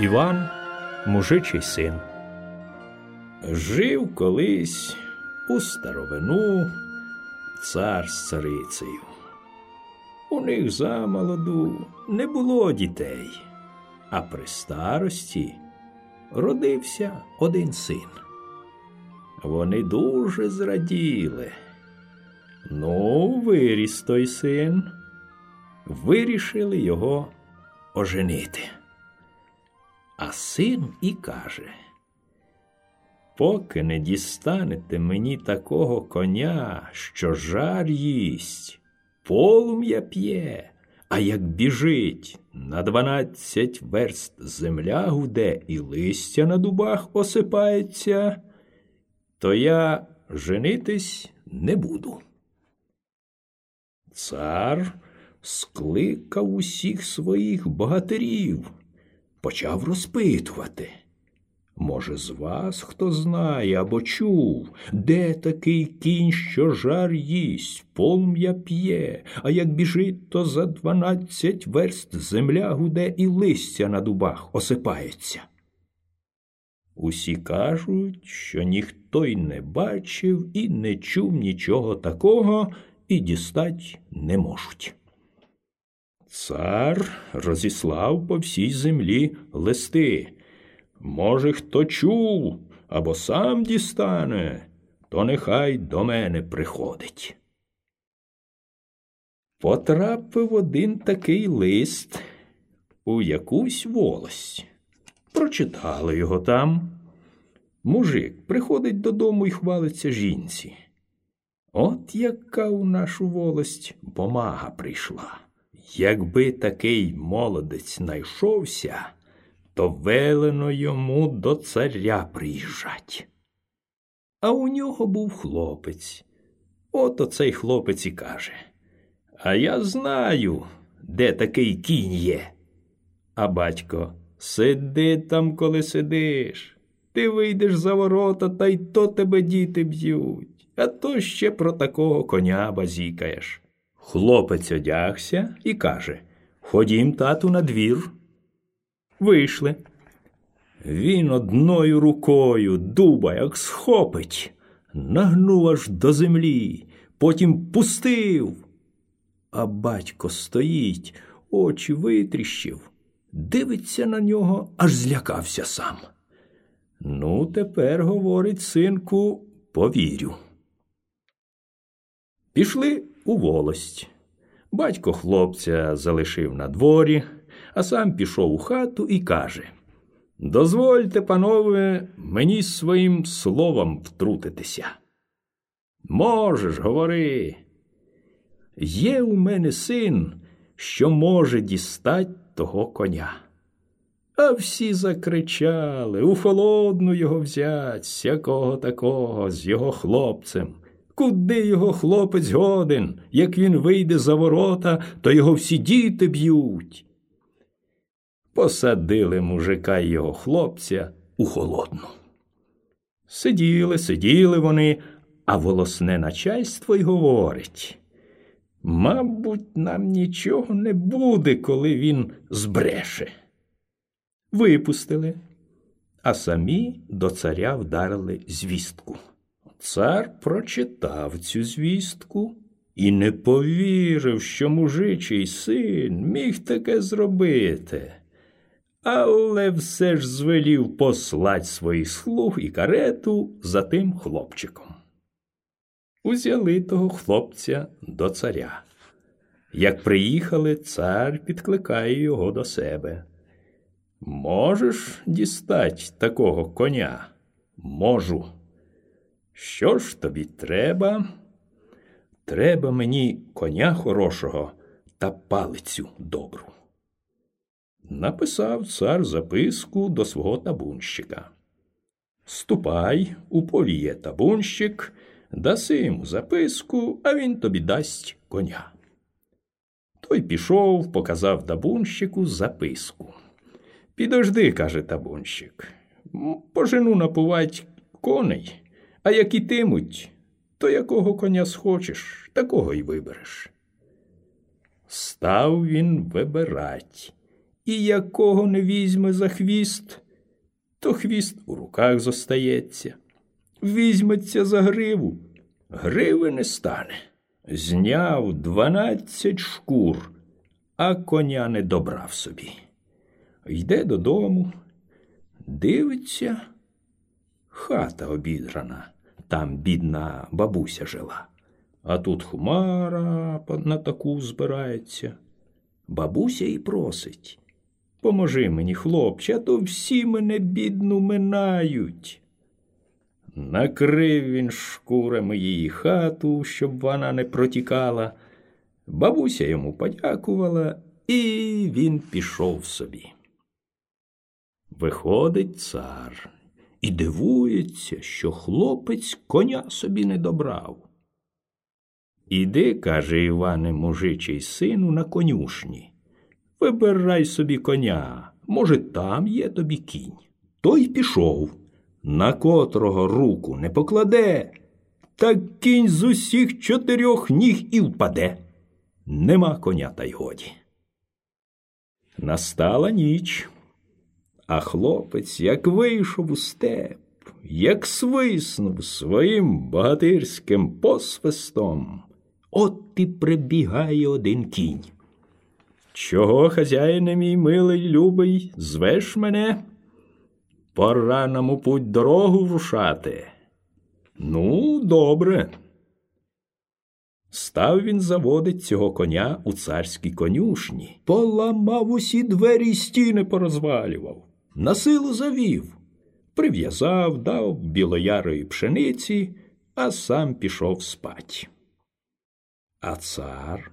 Іван мужичий син. Жив колись у старовину цар з царицею. У них замолоду не було дітей, а при старості родився один син. Вони дуже зраділи. Ну, виріс той син, вирішили його оженити. А син і каже, поки не дістанете мені такого коня, що жар їсть, полум'я п'є, а як біжить, на дванадцять верст земля гуде і листя на дубах осипається, то я женитись не буду. Цар скликав усіх своїх богатирів почав розпитувати. Може, з вас хто знає або чув, де такий кінь, що жар їсть, полум'я п'є, а як біжить, то за дванадцять верст земля гуде і листя на дубах осипається. Усі кажуть, що ніхто й не бачив і не чув нічого такого і дістать не можуть. Цар розіслав по всій землі листи. Може, хто чув або сам дістане, то нехай до мене приходить. Потрапив один такий лист у якусь волость. Прочитали його там. Мужик приходить додому і хвалиться жінці. От яка у нашу волость бумага прийшла. Якби такий молодець знайшовся, то велено йому до царя приїжджать. А у нього був хлопець. От оцей хлопець і каже А я знаю, де такий кінь є. А батько сиди там, коли сидиш. Ти вийдеш за ворота, та й то тебе діти б'ють, а то ще про такого коня базікаєш. Хлопець одягся і каже Ходім, тату, на двір. Вийшли. Він одною рукою дуба, як схопить, нагнув аж до землі, потім пустив. А батько стоїть, очі витріщив, дивиться на нього, аж злякався сам. Ну, тепер, говорить синку, повірю. Пішли у волость. Батько хлопця залишив на дворі, а сам пішов у хату і каже Дозвольте, панове, мені своїм словом втрутитися. Можеш, говори. Є у мене син, що може дістать того коня. А всі закричали у холодну його взять, сякого такого, з його хлопцем. Куди його хлопець годен? Як він вийде за ворота, то його всі діти б'ють. Посадили мужика й його хлопця у холодну. Сиділи, сиділи вони, а волосне начальство й говорить. Мабуть, нам нічого не буде, коли він збреше. Випустили, а самі до царя вдарили звістку. Цар прочитав цю звістку і не повірив, що мужичий син міг таке зробити, але все ж звелів послать своїх слуг і карету за тим хлопчиком. Узяли того хлопця до царя. Як приїхали, цар підкликає його до себе. Можеш дістать такого коня? Можу. Що ж тобі треба? Треба мені коня хорошого та палицю добру. Написав цар записку до свого табунщика. Ступай, у полі є табунщик, даси йому записку, а він тобі дасть коня. Той пішов, показав табунщику записку. Підожди, каже табунщик, пожену напувать коней. А як ітимуть, то якого коня схочеш, такого й вибереш. Став він вибирать і якого не візьме за хвіст, то хвіст у руках зостається. Візьметься за гриву, гриви не стане. Зняв дванадцять шкур, а коня не добрав собі. Йде додому, дивиться, хата обідрана, там бідна бабуся жила. А тут хмара на таку збирається. Бабуся і просить. Поможи мені, хлопче, а то всі мене бідну минають. Накрив він шкурами її хату, щоб вона не протікала. Бабуся йому подякувала, і він пішов собі. Виходить цар і дивується, що хлопець коня собі не добрав. Іди, каже Іване, мужичий сину, на конюшні. Вибирай собі коня, може, там є тобі кінь. Той пішов, на котрого руку не покладе, так кінь з усіх чотирьох ніг і впаде. Нема коня, та й годі. Настала ніч, а хлопець, як вийшов у степ, як свиснув своїм богатирським посвистом, от і прибігає один кінь. Чого, хазяїне мій милий, любий, звеш мене? Пора нам у путь дорогу врушати. Ну, добре. Став він заводить цього коня у царській конюшні, поламав усі двері й стіни порозвалював, на силу завів, прив'язав, дав білоярої пшениці, а сам пішов спать. А цар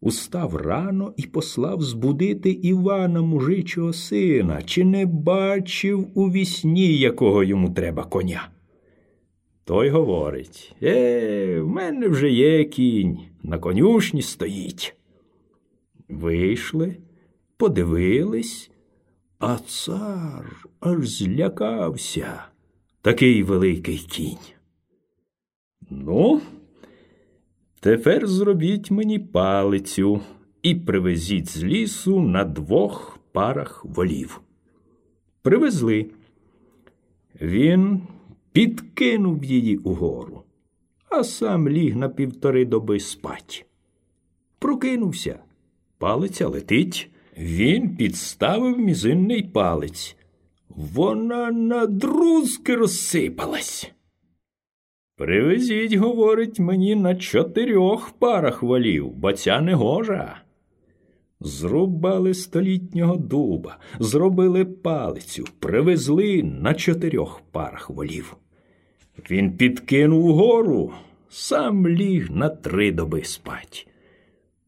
устав рано і послав збудити Івана мужичого сина, чи не бачив у вісні, якого йому треба коня. Той говорить Е, в мене вже є кінь, на конюшні стоїть. Вийшли, подивились, а цар аж злякався такий великий кінь. Ну, тепер зробіть мені палицю і привезіть з лісу на двох парах волів. Привезли. Він підкинув її угору, а сам ліг на півтори доби спать. Прокинувся, палиця летить. Він підставив мізинний палець. Вона на друзки розсипалась. Привезіть, говорить мені, на чотирьох парах волів, бо ця негожа. Зрубали столітнього дуба, зробили палицю, привезли на чотирьох парах волів. Він підкинув гору, сам ліг на три доби спать.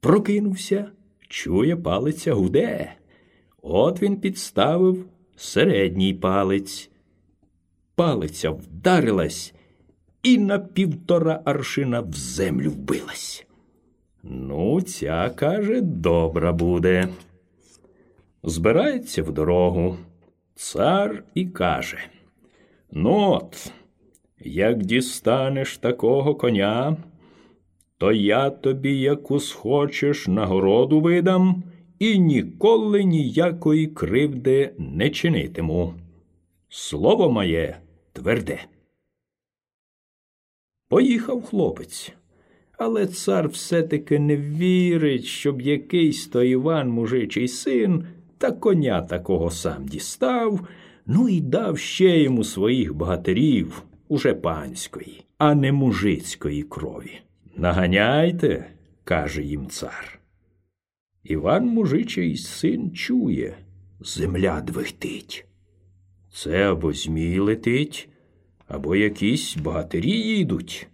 Прокинувся, чує, палиця гуде. От він підставив середній палець. Палиця вдарилась і на півтора аршина в землю вбилась. Ну, ця, каже, добра буде. Збирається в дорогу. Цар і каже Ну от, як дістанеш такого коня, то я тобі, яку схочеш, нагороду видам і ніколи ніякої кривди не чинитиму. Слово моє тверде. Поїхав хлопець. Але цар все-таки не вірить, щоб якийсь то Іван мужичий син та коня такого сам дістав, ну і дав ще йому своїх богатирів, уже панської, а не мужицької крові. Наганяйте, каже їм цар. Іван мужичий син чує, земля двихтить. Це або змій летить, або якісь богатирі їдуть.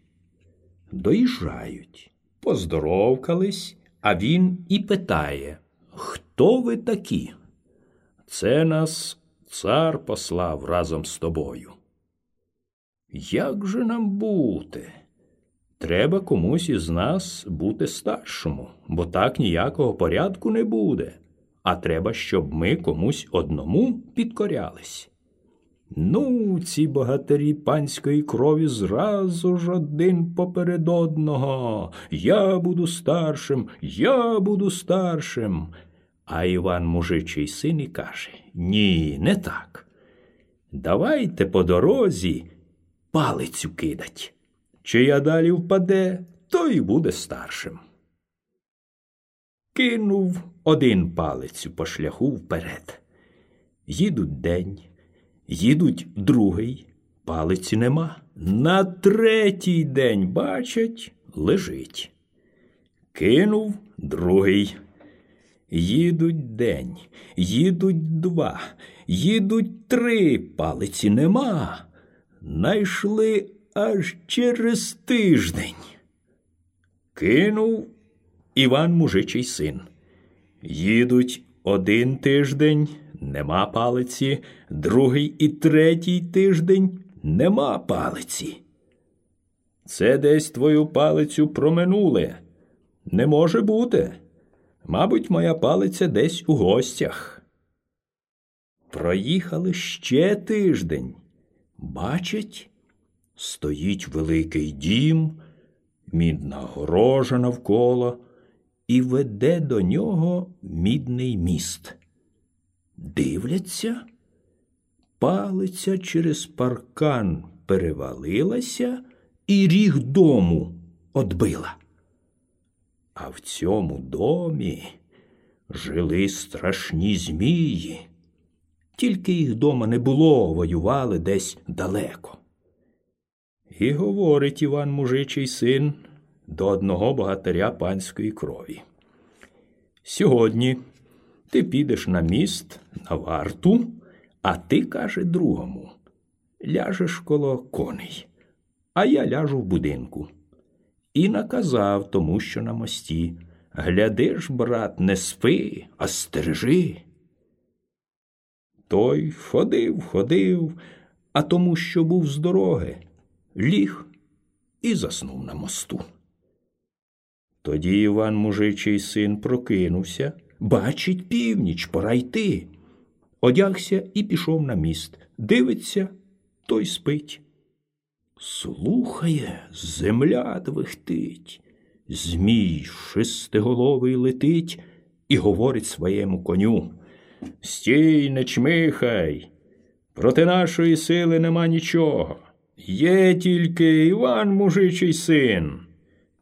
Доїжджають, поздоровкались, а він і питає Хто ви такі? Це нас цар послав разом з тобою. Як же нам бути? Треба комусь із нас бути старшому, бо так ніякого порядку не буде, а треба, щоб ми комусь одному підкорялись. Ну, ці богатирі панської крові зразу ж один поперед одного. Я буду старшим, я буду старшим. А Іван мужичий син і каже Ні, не так. Давайте по дорозі палицю кидать. Чия далі впаде, то і буде старшим. Кинув один палицю по шляху вперед. Їдуть день, їдуть другий, палиці нема. На третій день бачать, лежить. Кинув другий. Їдуть день, їдуть два, їдуть три, палиці нема. Найшли аж через тиждень. Кинув Іван мужичий син. Їдуть один тиждень, нема палиці, другий і третій тиждень нема палиці. Це десь твою палицю проминули. Не може бути. Мабуть, моя палиця десь у гостях. Проїхали ще тиждень. Бачать, стоїть великий дім, мідна горожа навколо, і веде до нього мідний міст. Дивляться, палиця через паркан перевалилася і ріг дому отбила. А в цьому домі жили страшні змії. Тільки їх дома не було, воювали десь далеко. І говорить Іван мужичий син до одного богатиря панської крові. Сьогодні ти підеш на міст на варту, а ти, каже, другому, ляжеш коло коней, а я ляжу в будинку. І наказав тому, що на мості Глядиш, брат, не спи, а стережи. Той ходив, ходив, а тому, що був з дороги, ліг і заснув на мосту. Тоді Іван мужичий син прокинувся, бачить північ, пора йти. Одягся і пішов на міст. Дивиться, той спить. Слухає, земля двихтить. Змій шестиголовий летить і говорить своєму коню. Стій, не чмихай, проти нашої сили нема нічого. Є тільки Іван мужичий син.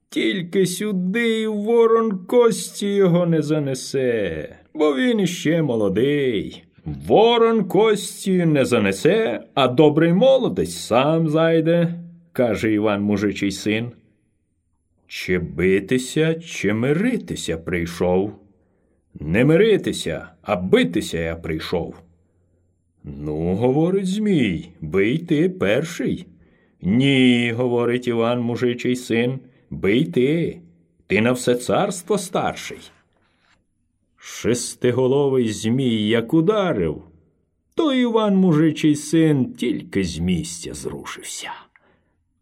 Тільки сюди ворон кості його не занесе, бо він іще молодий. Ворон кості не занесе, а добрий молодець сам зайде, каже Іван мужичий син. Чи битися, чи миритися прийшов? Не миритися, а битися я прийшов. Ну, говорить Змій, бий ти перший. Ні, говорить Іван мужичий син, бий ти, ти на все царство старший. Шестиголовий Змій як ударив, то Іван мужичий син тільки з місця зрушився.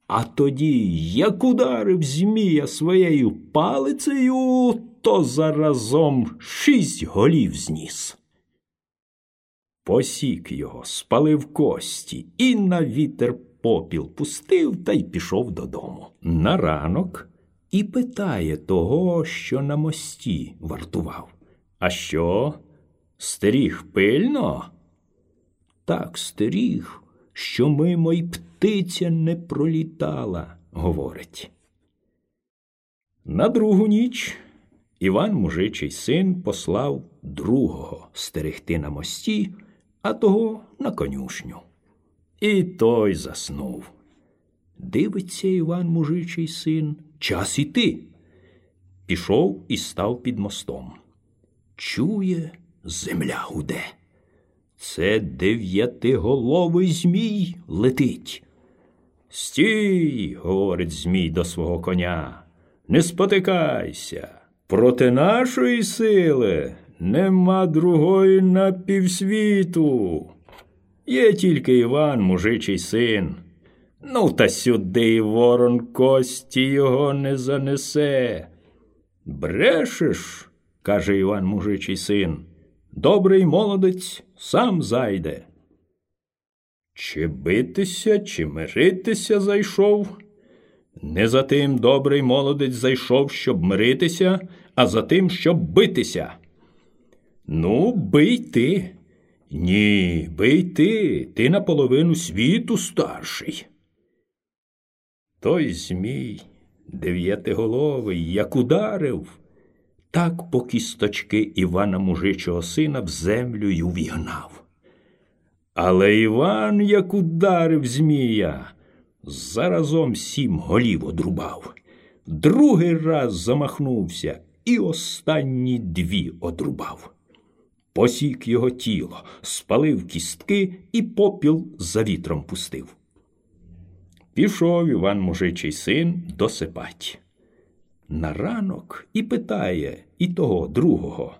А тоді, як ударив Змія своєю палицею, то заразом шість голів зніс. Посік його, спалив кості і на вітер попіл пустив та й пішов додому. На ранок і питає того, що на мості вартував. А що? Стеріг пильно? Так стеріг, що мимо й птиця не пролітала, говорить. На другу ніч Іван мужичий син послав другого стерегти на мості, а того на конюшню. І той заснув. Дивиться Іван мужичий син, час іти. Пішов і став під мостом. Чує, земля гуде. Це дев'ятиголовий Змій летить. Стій, говорить Змій до свого коня, не спотикайся. Проти нашої сили нема другої на півсвіту. Є тільки Іван, мужичий син. Ну, та сюди ворон кості його не занесе. Брешеш, каже Іван мужичий син. Добрий молодець сам зайде. Чи битися, чи миритися зайшов? Не за тим добрий молодець зайшов, щоб миритися, а за тим, щоб битися. Ну, бий ти. Ні, бий ти, ти наполовину світу старший. Той Змій, дев'ятиголовий, як ударив, так по кісточки Івана мужичого сина в землю й увігнав. Але Іван, як ударив Змія, заразом сім голів одрубав, другий раз замахнувся і останні дві одрубав. Посік його тіло, спалив кістки і попіл за вітром пустив. Пішов Іван мужичий син досипать. На ранок і питає і того другого.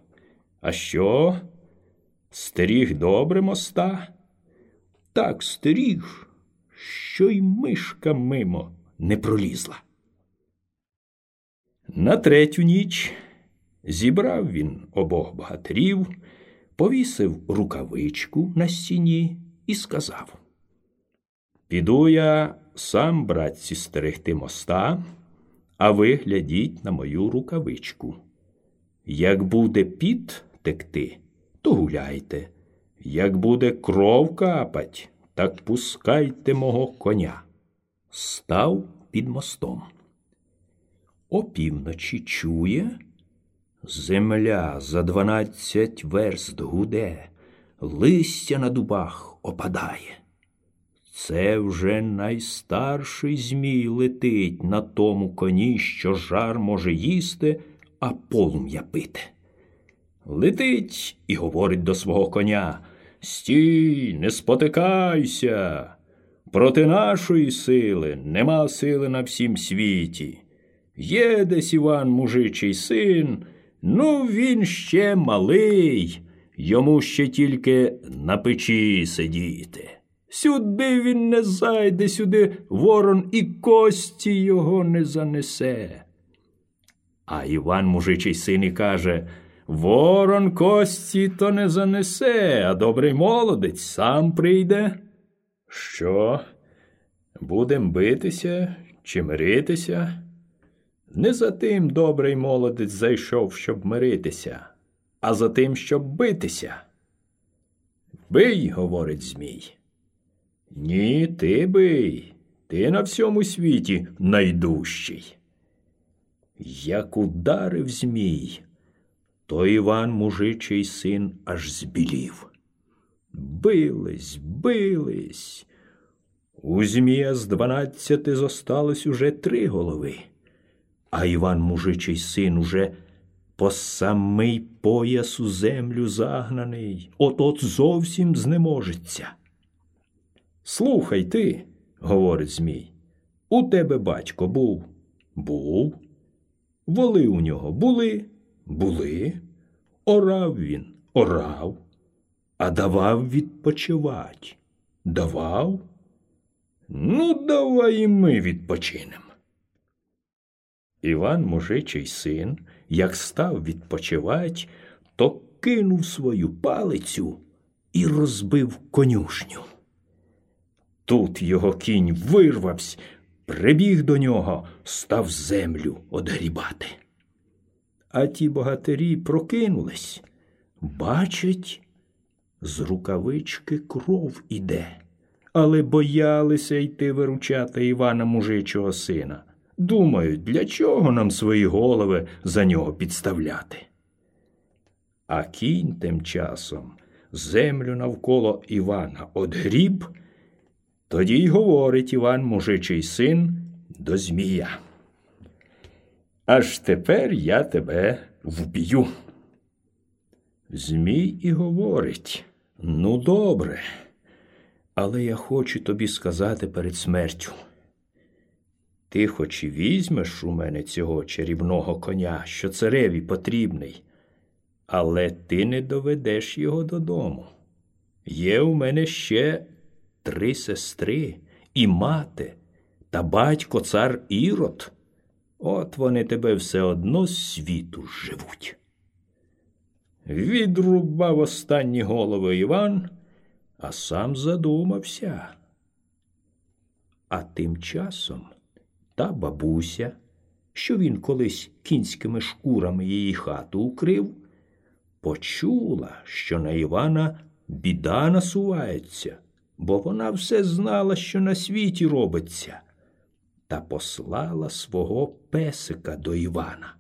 А що? Стеріг добре моста? Так стеріг, що й мишка мимо не пролізла. На третю ніч зібрав він обох богатирів, повісив рукавичку на стіні і сказав Піду я сам, братці, стерегти моста, а ви глядіть на мою рукавичку. Як буде піт текти, то гуляйте, як буде кров капать, так пускайте мого коня. Став під мостом. Опівночі чує, земля за дванадцять верст гуде, листя на дубах опадає. Це вже найстарший Змій летить на тому коні, що жар може їсти, а полум'я пити. Летить і говорить до свого коня Стій, не спотикайся. Проти нашої сили нема сили на всім світі. Є десь Іван мужичий син, ну він ще малий, йому ще тільки на печі сидіти. Сюди він не зайде, сюди ворон і кості його не занесе. А Іван мужичий син і каже Ворон кості то не занесе, а добрий молодець сам прийде. Що? Будем битися чи миритися? Не за тим добрий молодець зайшов, щоб миритися, а за тим, щоб битися. Бий, говорить Змій. Ні, ти бий, ти на всьому світі найдужчий. Як ударив Змій, то Іван мужичий син аж збілів. Бились, бились. У Змія з дванадцяти зосталось уже три голови, а Іван мужичий син уже по самий пояс у землю загнаний, от от зовсім знеможеться. Слухай ти, говорить Змій, у тебе батько був? Був. Воли у нього були? Були. Орав він, орав, а давав відпочивать. Давав? Ну, давай і ми відпочинемо. Іван мужичий син, як став відпочивать, то кинув свою палицю і розбив конюшню. Тут його кінь вирвався, прибіг до нього, став землю одгрібати. А ті богатирі прокинулись, бачать, з рукавички кров іде, але боялися йти виручати Івана мужичого сина. Думають, для чого нам свої голови за нього підставляти. А кінь тим часом землю навколо Івана одгріб. Тоді й говорить Іван мужичий син до Змія. Аж тепер я тебе вб'ю. Змій і говорить ну, добре, але я хочу тобі сказати перед смертю. Ти хоч і візьмеш у мене цього чарівного коня, що цареві потрібний, але ти не доведеш його додому. Є у мене ще три сестри і мати та батько цар Ірод. От вони тебе все одно з світу живуть. Відрубав останні голови Іван, а сам задумався. А тим часом та бабуся, що він колись кінськими шкурами її хату укрив, почула, що на Івана біда насувається, бо вона все знала, що на світі робиться, та послала свого песика до Івана.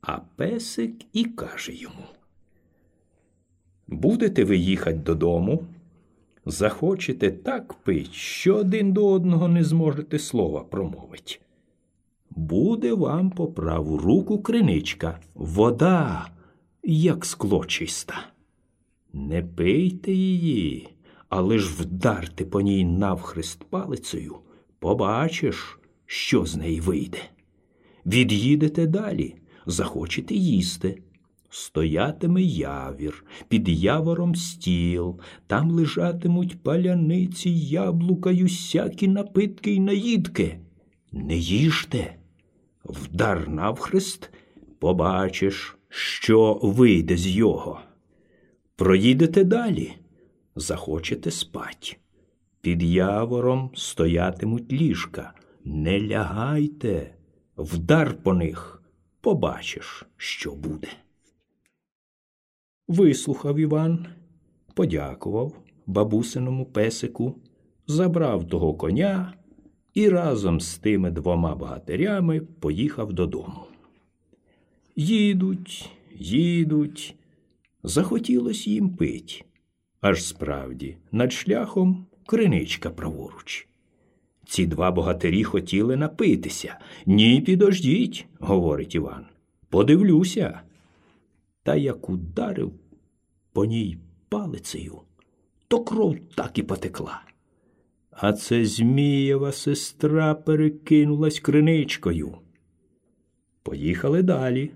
А песик і каже йому: Будете ви їхати додому, захочете так пить, що один до одного не зможете слова промовити. Буде вам по праву руку криничка, вода, як скло чиста. Не пийте її, але ж вдарте по ній навхрест палицею, побачиш, що з неї вийде. Від'їдете далі, захочете їсти. Стоятиме явір, під явором стіл, там лежатимуть паляниці, яблука й усякі напитки й наїдки. Не їжте, вдар навхрест, побачиш, що вийде з його. Проїдете далі, захочете спать. Під явором стоятимуть ліжка. Не лягайте, вдар по них, побачиш, що буде. Вислухав Іван, подякував бабусиному песику, забрав того коня і разом з тими двома богатирями поїхав додому. Їдуть, їдуть, захотілось їм пить. Аж справді, над шляхом криничка праворуч. Ці два богатирі хотіли напитися. Ні, підождіть, говорить Іван. Подивлюся. Та як ударив по ній палицею, то кров так і потекла. А це Змієва сестра перекинулась криничкою. Поїхали далі.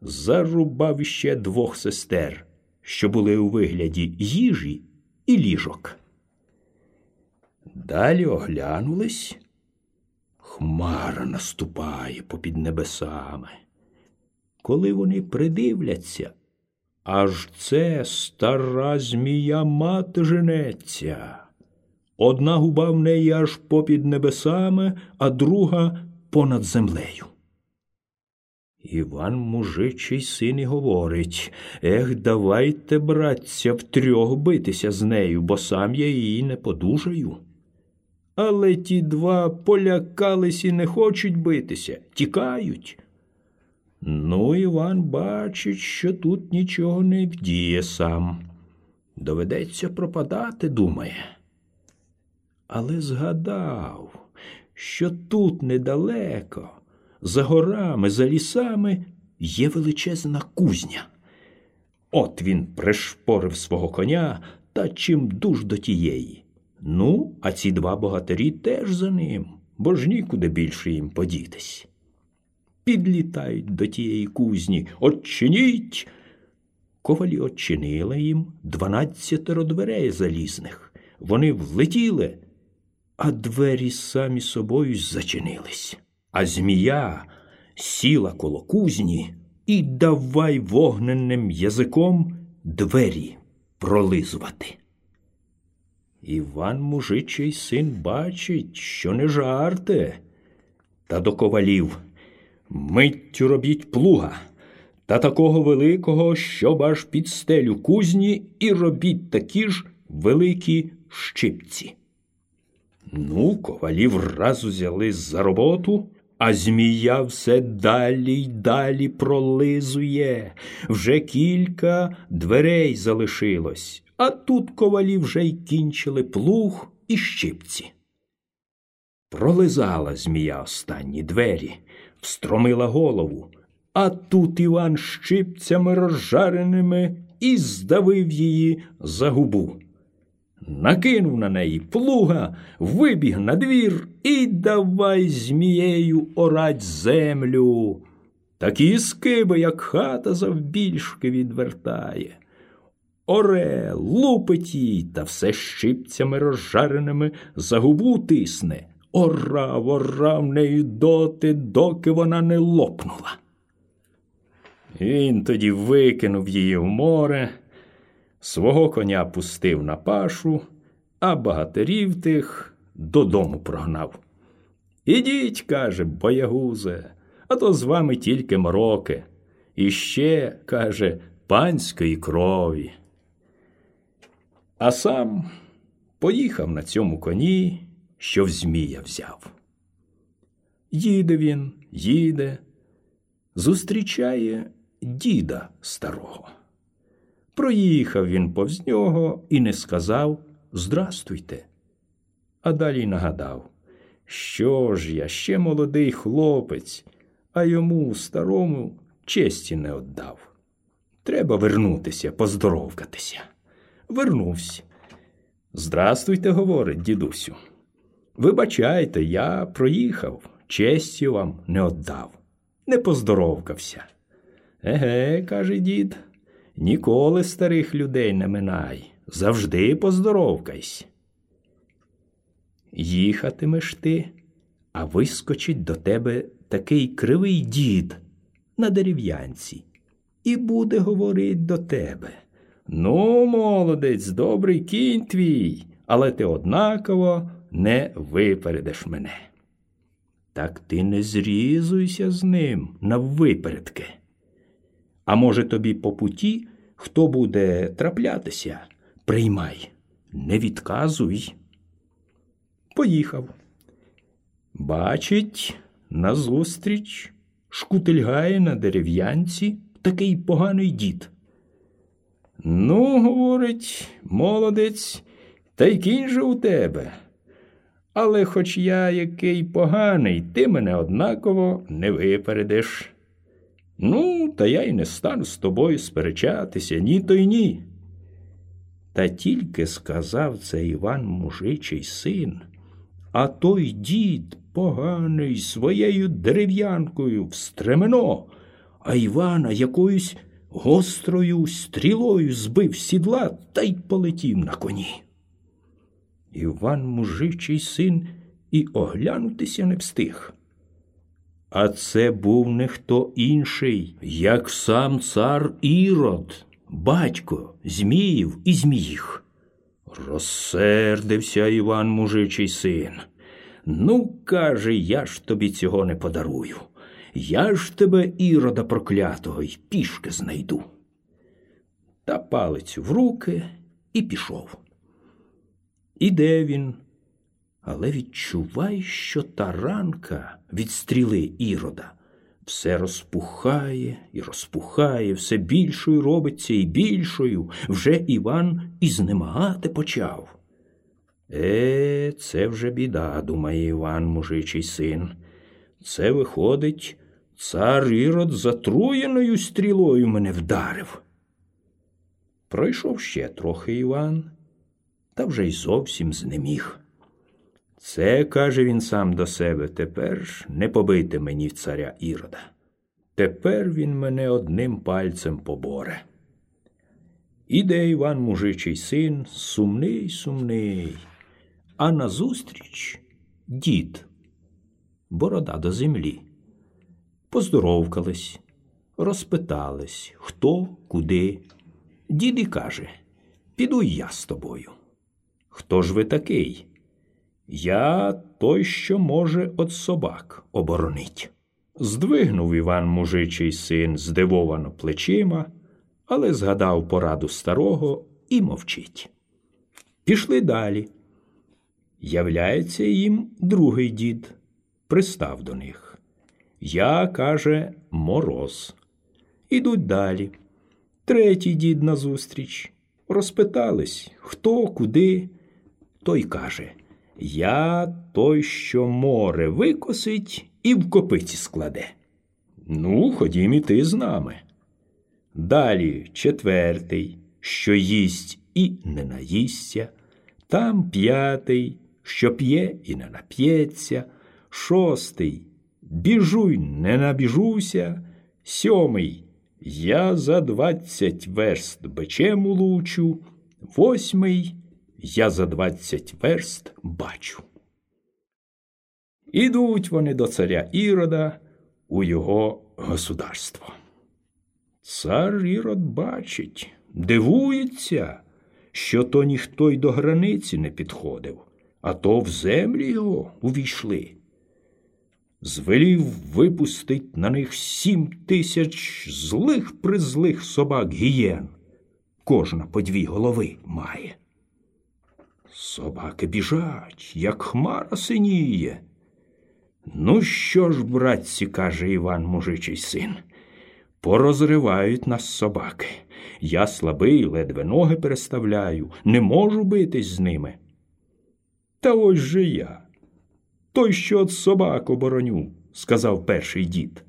Зарубав ще двох сестер, що були у вигляді їжі і ліжок. Далі оглянулись. Хмара наступає попід небесами. Коли вони придивляться, аж це стара змія мати женеться. Одна губа в неї аж попід небесами, а друга понад землею. Іван мужичий син і говорить Ех, давайте, братця, втрьох битися з нею, бо сам я її не подужаю. Але ті два полякались і не хочуть битися, тікають. Ну, Іван бачить, що тут нічого не вдіє сам. Доведеться пропадати, думає. Але згадав, що тут недалеко, за горами, за лісами є величезна кузня. От він пришпорив свого коня та чим дуж до тієї. Ну, а ці два богатирі теж за ним, бо ж нікуди більше їм подітись. Підлітають до тієї кузні, Отчиніть. Ковалі очинили їм дванадцятеро дверей залізних. Вони влетіли, а двері самі собою зачинились. А змія сіла коло кузні і давай вогненним язиком двері пролизувати. Іван мужичий син бачить, що не жарте, та до ковалів миттю робіть плуга та такого великого, щоб аж під стелю кузні, і робіть такі ж великі щипці. Ну, ковалі враз узяли за роботу, а змія все далі й далі пролизує. Вже кілька дверей залишилось, а тут ковалі вже й кінчили плуг і щипці. Пролизала змія останні двері, встромила голову, а тут Іван щипцями розжареними і здавив її за губу. Накинув на неї плуга, вибіг на двір і давай змією орать землю. Такі скиби, як хата завбільшки відвертає. Оре, лупить їй та все щипцями розжареними за губу тисне. Орав, орав нею доти, доки вона не лопнула. Він тоді викинув її в море, свого коня пустив на пашу, а багатирів тих додому прогнав. Ідіть, каже, боягузе, а то з вами тільки мороки. І ще, каже, панської крові. А сам поїхав на цьому коні, що в Змія взяв. Їде він, їде, зустрічає діда старого. Проїхав він повз нього і не сказав Здрастуйте. А далі нагадав, що ж я ще молодий хлопець, а йому старому честі не віддав. Треба вернутися, поздоровкатися. Вернувся. Здрастуйте, говорить дідусю. Вибачайте, я проїхав, честі вам не віддав, не поздоровкався. Еге, каже дід, ніколи старих людей не минай, завжди поздоровкайся. Їхатимеш ти, а вискочить до тебе такий кривий дід на дерев'янці і буде говорить до тебе. Ну, молодець, добрий кінь твій, але ти однаково не випередиш мене. Так ти не зрізуйся з ним наввипередки. А може, тобі по путі, хто буде траплятися, приймай, не відказуй. Поїхав. Бачить, назустріч шкутильгає на дерев'янці такий поганий дід. Ну, говорить, молодець, та й кінь же у тебе. Але хоч я який поганий, ти мене однаково не випередиш. Ну, та я й не стану з тобою сперечатися, ні то й ні. Та тільки сказав це Іван мужичий син, а той дід поганий своєю дерев'янкою в стремено, а Івана якоюсь гострою стрілою збив сідла та й полетів на коні. Іван мужичий син і оглянутися не встиг. А це був не хто інший, як сам цар Ірод, батько Зміїв і Зміїх. Розсердився Іван мужичий син. Ну, каже, я ж тобі цього не подарую. Я ж тебе, ірода проклятого, й пішки знайду. Та палицю в руки і пішов. Іде він, але відчувай, що таранка від стріли ірода все розпухає і розпухає, все більшою робиться і більшою. Вже Іван і знемагати почав. Е, це вже біда, думає Іван, мужичий син. Це виходить, цар Ірод затруєною стрілою мене вдарив. Пройшов ще трохи Іван, та вже й зовсім знеміг. Це, каже він сам до себе, тепер ж не побити мені царя Ірода. Тепер він мене одним пальцем поборе. Іде Іван мужичий син, сумний, сумний, а назустріч дід, борода до землі. Поздоровкались, розпитались, хто, куди. Дід і каже Піду я з тобою. Хто ж ви такий? Я той, що може от собак оборонить. Здвигнув Іван мужичий син здивовано плечима, але згадав пораду старого і мовчить. Пішли далі. Являється їм другий дід, пристав до них. Я, каже, мороз. Ідуть далі. Третій дід назустріч. Розпитались, хто, куди. Той каже Я той, що море викосить і в копиці складе. Ну, ходім і ти з нами. Далі четвертий, що їсть і не наїсться, там п'ятий, що п'є і не нап'ється, шостий біжуй, не набіжуся, сьомий я за двадцять верст бичем улучу, восьмий я за двадцять верст бачу. Ідуть вони до царя Ірода у його государство. Цар Ірод бачить, дивується, що то ніхто й до границі не підходив, а то в землі його увійшли. звелів випустить на них сім тисяч злих призлих собак гієн. Кожна по дві голови має. Собаки біжать, як хмара синіє. Ну, що ж, братці, каже Іван мужичий син, порозривають нас собаки. Я слабий, ледве ноги переставляю, не можу битись з ними. Та ось же я. Той, що от собак обороню, сказав перший дід.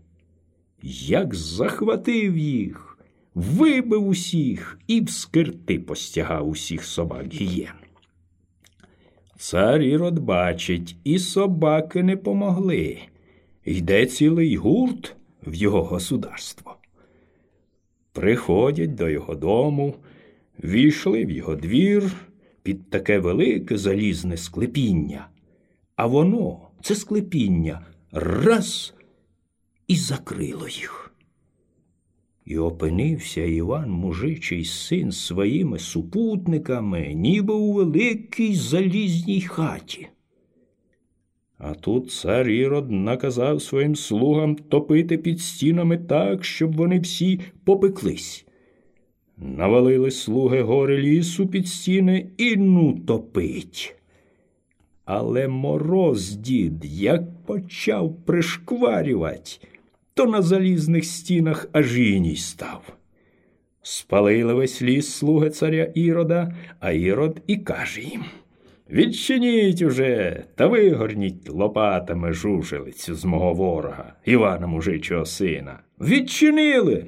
Як захватив їх, вибив усіх і в скирти постягав усіх собак гієн. Цар Ірод бачить, і собаки не помогли. Йде цілий гурт в його государство. Приходять до його дому, війшли в його двір під таке велике залізне склепіння, а воно, це склепіння, раз і закрило їх. І опинився Іван мужичий син своїми супутниками, ніби у великій залізній хаті. А тут цар Ірод наказав своїм слугам топити під стінами так, щоб вони всі попеклись. Навалили слуги гори лісу під стіни і ну топить. Але мороз дід, як почав пришкварювати, то на залізних стінах аж іній став. Спалили весь ліс слуги царя Ірода, а Ірод і каже їм Відчиніть уже та вигорніть лопатами жужелицю з мого ворога, Івана мужичого сина. Відчинили.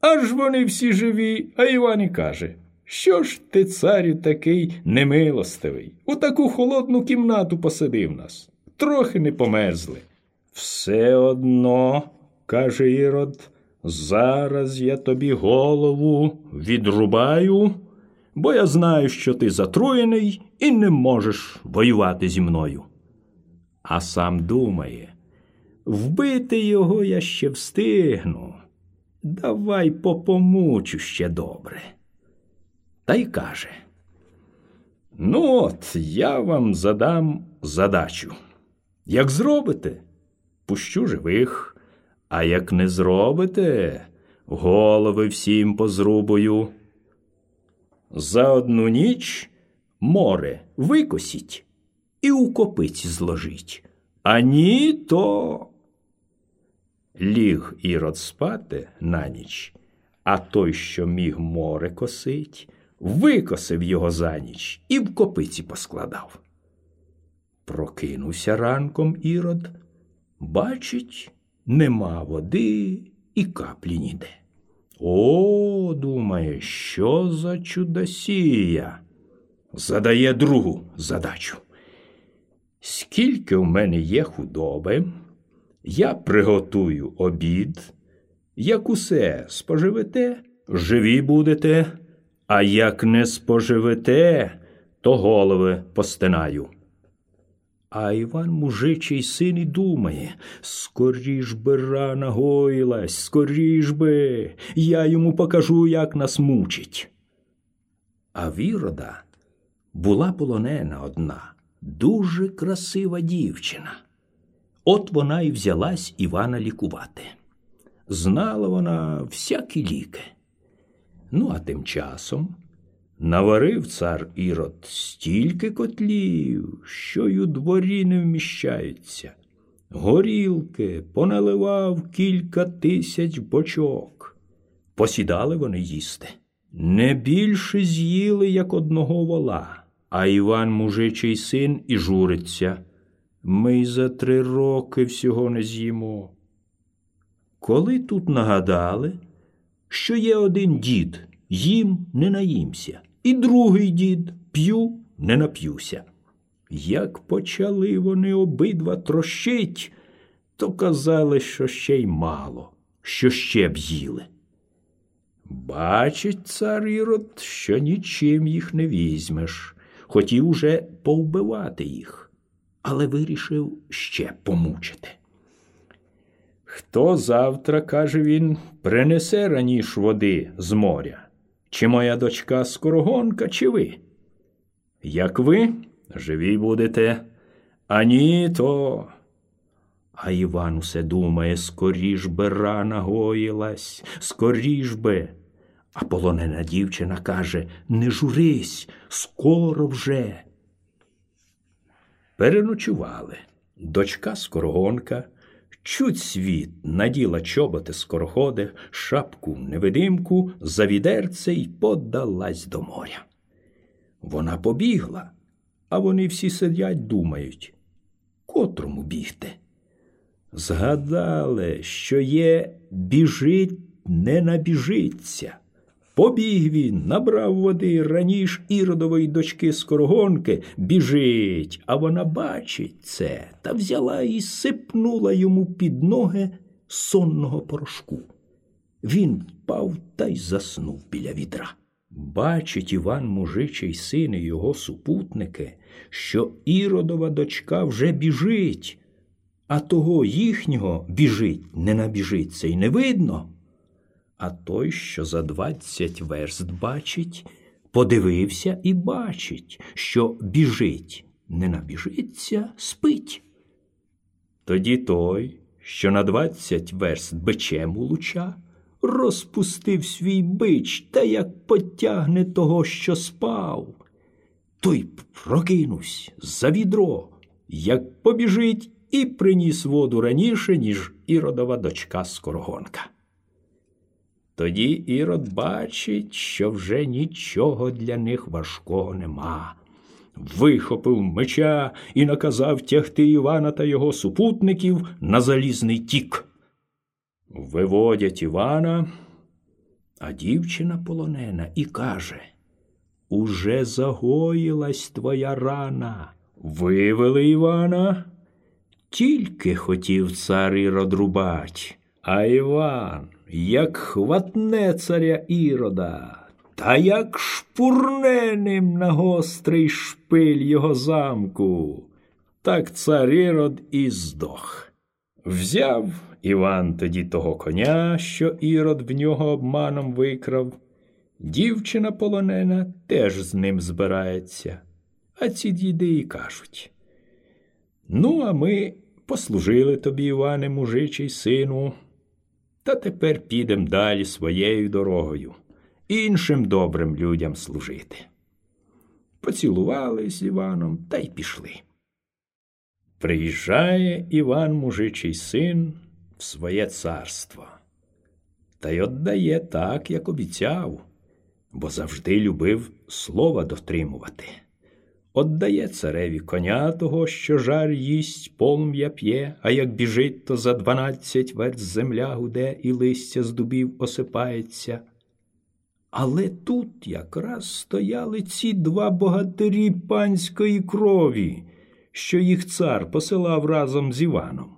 Аж вони всі живі, а Іван і каже Що ж ти, царю, такий немилостивий? У таку холодну кімнату посадив нас. Трохи не померзли. Все одно каже Ірод, зараз я тобі голову відрубаю, бо я знаю, що ти затруєний і не можеш воювати зі мною. А сам думає, вбити його я ще встигну. Давай попомучу ще добре. Та й каже. Ну, от я вам задам задачу. Як зробите, пущу живих, а як не зробите, голови всім позрубую. За одну ніч море викосіть і у копиці зложіть. А ні, то ліг ірод спати на ніч, а той, що міг море косить, викосив його за ніч і в копиці поскладав. Прокинувся ранком ірод, бачить, нема води і каплі ніде. О, думає, що за чудосія. Задає другу задачу. Скільки в мене є худоби, я приготую обід, як усе споживете, живі будете, а як не споживете, то голови постинаю. А Іван мужичий син і думає скоріш би рана гоїлась, скоріш би, я йому покажу, як нас мучить. А вірода була полонена одна, дуже красива дівчина. От вона і взялась Івана лікувати. Знала вона всякі ліки. Ну, а тим часом. Наварив цар ірод стільки котлів, що й у дворі не вміщаються. Горілки поналивав кілька тисяч бочок. Посідали вони їсти. Не більше з'їли, як одного вола, а Іван мужичий син і журиться. Ми й за три роки всього не з'їмо. Коли тут нагадали, що є один дід, їм не наїмся. І другий дід п'ю, не нап'юся. Як почали вони обидва трощить, то казали, що ще й мало, що ще б їли. Бачить цар Ірод, що нічим їх не візьмеш, хотів уже повбивати їх, але вирішив ще помучити. Хто завтра, каже він, принесе раніш води з моря? Чи моя дочка скорогонка, чи ви? Як ви живі будете, а ні, то. А Іван усе думає, скоріш би рана гоїлась, скоріш би. А полонена дівчина каже Не журись, скоро вже. Переночували. Дочка скорогонка, чуть світ наділа чоботи скороходи, шапку невидимку, за відерце й подалась до моря. Вона побігла, а вони всі сидять, думають, котрому бігти. Згадали, що є біжить, не набіжиться. Побіг він, набрав води раніш іродової дочки скорогонки, біжить, а вона бачить це та взяла і сипнула йому під ноги сонного порошку. Він впав та й заснув біля відра. Бачить Іван мужичий син і його супутники, що іродова дочка вже біжить, а того їхнього біжить, не набіжиться й не видно. А той, що за двадцять верст бачить, подивився і бачить, що біжить, не набіжиться, спить. Тоді той, що на двадцять верст бичем улуча, розпустив свій бич та як потягне того, що спав. Той прокинувся за відро, як побіжить, і приніс воду раніше, ніж іродова дочка скорогонка. Тоді Ірод бачить, що вже нічого для них важкого нема. Вихопив меча і наказав тягти Івана та його супутників на залізний тік. Виводять Івана, а дівчина полонена і каже Уже загоїлась твоя рана. Вивели Івана. Тільки хотів цар Ірод рубать, а Іван як хватне царя Ірода, та як шпурне ним на гострий шпиль його замку, так цар Ірод і здох. Взяв Іван тоді того коня, що Ірод в нього обманом викрав. Дівчина полонена теж з ним збирається, а ці діди і кажуть. Ну, а ми послужили тобі, Іване, мужичий сину. Та тепер підем далі своєю дорогою, іншим добрим людям служити. Поцілували з Іваном та й пішли. Приїжджає Іван мужичий син в своє царство, та й отдає так, як обіцяв, бо завжди любив слова дотримувати. Отдає цареві коня того, що жар їсть, полум'я п'є, а як біжить, то за дванадцять верст земля гуде і листя з дубів осипається. Але тут якраз стояли ці два богатирі панської крові, що їх цар посилав разом з Іваном.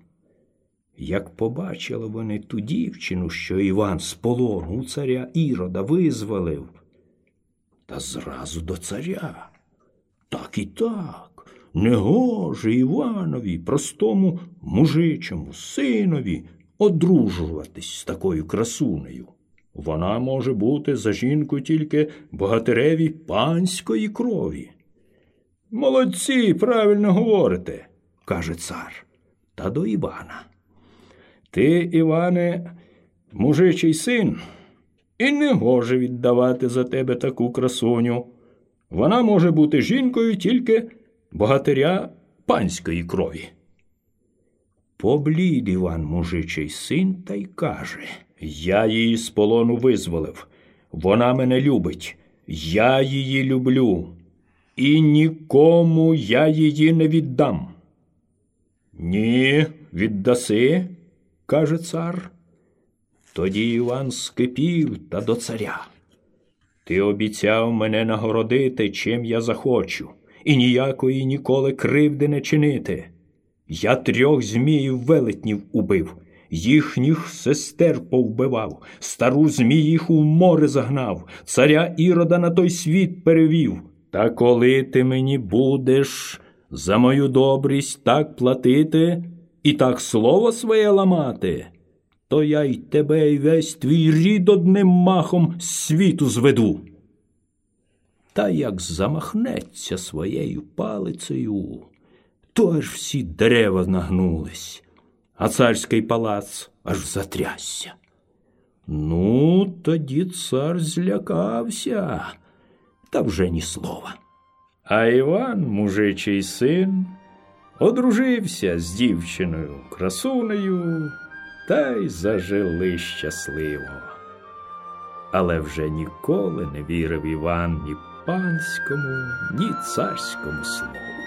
Як побачили вони ту дівчину, що Іван з полону царя Ірода визволив, та зразу до царя. Так і так, негоже Іванові, простому мужичому, синові, одружуватись з такою красунею. Вона може бути за жінку тільки богатиреві панської крові. Молодці, правильно говорите, каже цар, та до Івана. Ти, Іване, мужичий син, і не гоже віддавати за тебе таку красуню. Вона може бути жінкою тільки богатиря панської крові. Поблід Іван мужичий син та й каже Я її з полону визволив. Вона мене любить, я її люблю, і нікому я її не віддам. Ні, віддаси, каже цар. Тоді Іван скипів та до царя. Ти обіцяв мене нагородити, чим я захочу, і ніякої ніколи кривди не чинити. Я трьох зміїв велетнів убив, їхніх сестер повбивав, стару зміїх у море загнав, царя ірода на той світ перевів. Та коли ти мені будеш за мою добрість так платити і так слово своє ламати, то я й тебе й весь твій рід одним махом світу зведу. Та як замахнеться своєю палицею, то аж всі дерева нагнулись, а царський палац аж затрясся. Ну, тоді цар злякався, та вже ні слова. А Іван, мужичий син, одружився з дівчиною красунею та й зажили щасливо. Але вже ніколи не вірив Іван ні панському, ні царському слову.